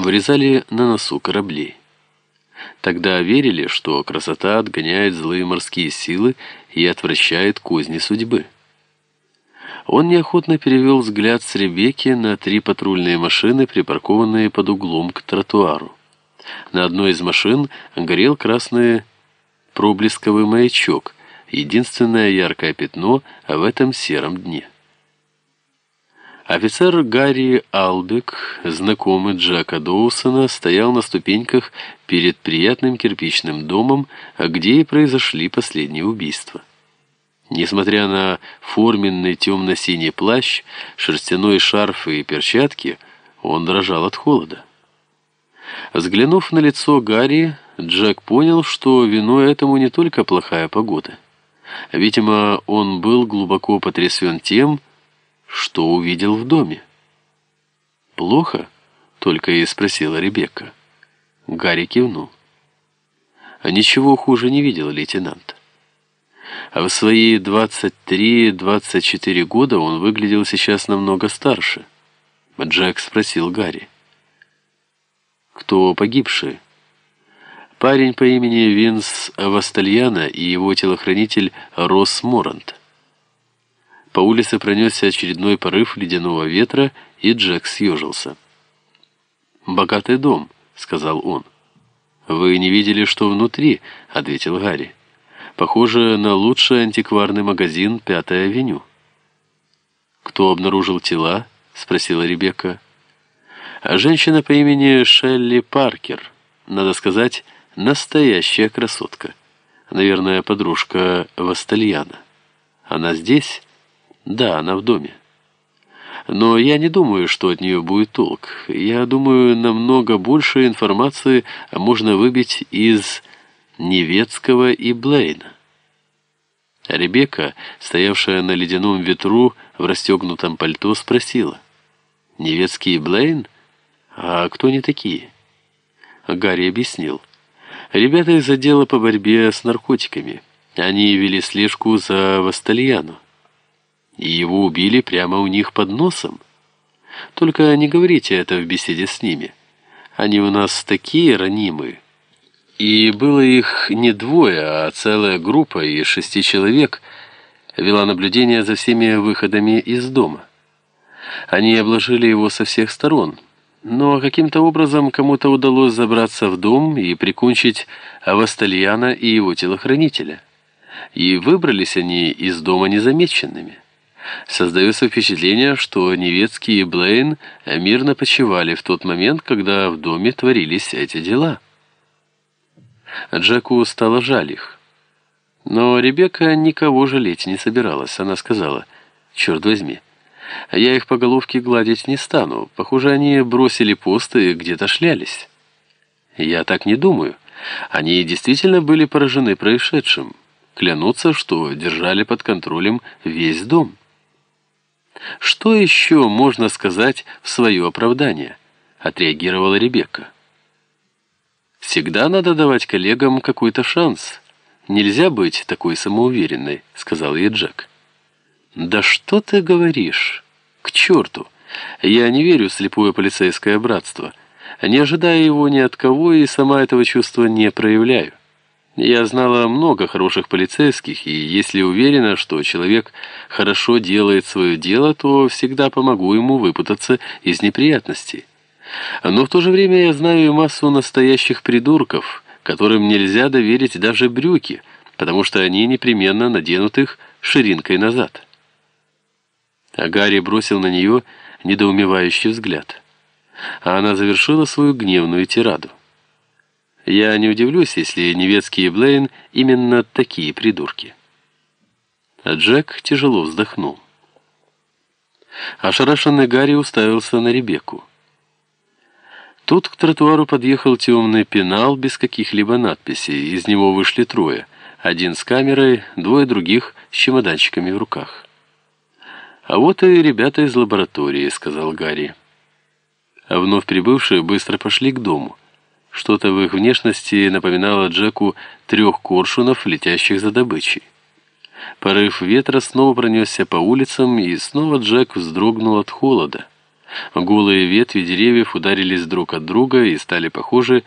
вырезали на носу кораблей. Тогда верили, что красота отгоняет злые морские силы и отвращает козни судьбы. Он неохотно перевел взгляд с Ребекки на три патрульные машины, припаркованные под углом к тротуару. На одной из машин горел красный проблесковый маячок, единственное яркое пятно в этом сером дне. Офицер Гарри Албек, знакомый Джека Доусона, стоял на ступеньках перед приятным кирпичным домом, где и произошли последние убийства. Несмотря на форменный темно-синий плащ, шерстяной шарф и перчатки, он дрожал от холода. Взглянув на лицо Гарри, Джек понял, что виной этому не только плохая погода. Видимо, он был глубоко потрясен тем, что увидел в доме. «Плохо?» — только и спросила Ребекка. Гарри кивнул. А ничего хуже не видел лейтенант. А в свои 23-24 года он выглядел сейчас намного старше. Джек спросил Гарри. «Кто погибший?» Парень по имени Винс Вастальяна и его телохранитель Росс Морант. По улице пронесся очередной порыв ледяного ветра, и Джек съежился. «Богатый дом», — сказал он. «Вы не видели, что внутри?» — ответил Гарри. «Похоже на лучший антикварный магазин «Пятая авеню». «Кто обнаружил тела?» — спросила Ребекка. «Женщина по имени Шелли Паркер. Надо сказать, настоящая красотка. Наверное, подружка Вастальяна. Она здесь?» Да, она в доме. Но я не думаю, что от нее будет толк. Я думаю, намного больше информации можно выбить из Невецкого и Блейна. Ребекка, стоявшая на ледяном ветру в расстегнутом пальто, спросила. «Невецкий и Блейн? А кто они такие?» Гарри объяснил. «Ребята из отдела по борьбе с наркотиками. Они вели слежку за Вастальяну и его убили прямо у них под носом. Только не говорите это в беседе с ними. Они у нас такие ранимые. И было их не двое, а целая группа из шести человек вела наблюдение за всеми выходами из дома. Они обложили его со всех сторон, но каким-то образом кому-то удалось забраться в дом и прикончить Авастальяна и его телохранителя. И выбрались они из дома незамеченными. Создается впечатление, что Невецкий и Блейн мирно почивали в тот момент, когда в доме творились эти дела. Джеку стало жаль их. Но Ребекка никого жалеть не собиралась. Она сказала, «Черт возьми, я их по головке гладить не стану. Похоже, они бросили пост и где-то шлялись». «Я так не думаю. Они действительно были поражены происшедшим. Клянутся, что держали под контролем весь дом». «Что еще можно сказать в свое оправдание?» — отреагировала Ребекка. «Всегда надо давать коллегам какой-то шанс. Нельзя быть такой самоуверенной», — сказал ей Джек. «Да что ты говоришь? К черту! Я не верю в слепое полицейское братство. Не ожидая его ни от кого и сама этого чувства не проявляю. Я знала много хороших полицейских, и если уверена, что человек хорошо делает свое дело, то всегда помогу ему выпутаться из неприятностей. Но в то же время я знаю и массу настоящих придурков, которым нельзя доверить даже брюки, потому что они непременно наденут их ширинкой назад. А Гарри бросил на нее недоумевающий взгляд. А она завершила свою гневную тираду. Я не удивлюсь, если Невецкий и Блейн именно такие придурки. А Джек тяжело вздохнул. Ошарашенный Гарри уставился на Ребекку. Тут к тротуару подъехал темный пенал без каких-либо надписей. Из него вышли трое. Один с камерой, двое других с чемоданчиками в руках. «А вот и ребята из лаборатории», — сказал Гарри. А вновь прибывшие быстро пошли к дому. Что-то в их внешности напоминало Джеку трех коршунов, летящих за добычей. Порыв ветра снова пронесся по улицам, и снова Джек вздрогнул от холода. Голые ветви деревьев ударились друг от друга и стали похожи